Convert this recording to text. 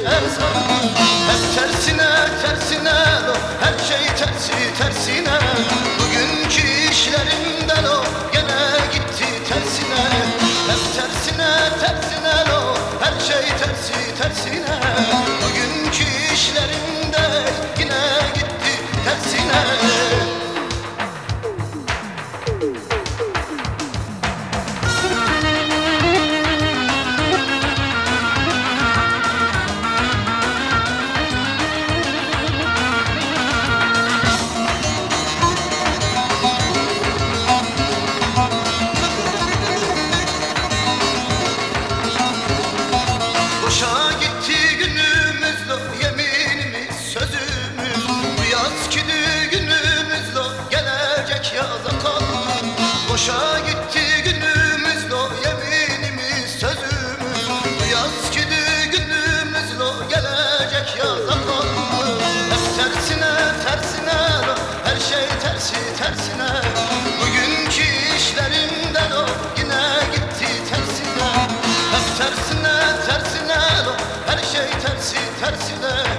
Hep tersine tersine lo her şey tersi tersine. Bugünkü işlerimden o gene gitti tersine. Hep tersine tersine lo her şey tersi tersine Boşa gitti günümüz lo yeminimiz sözümüz. Bu yazki düğünümüz lo gelecek yaza kaldı Hep tersine tersine lo her şey tersi tersine. Bugünkü işlerimden o yine gitti tersine. Hep tersine tersine lo her şey tersi tersine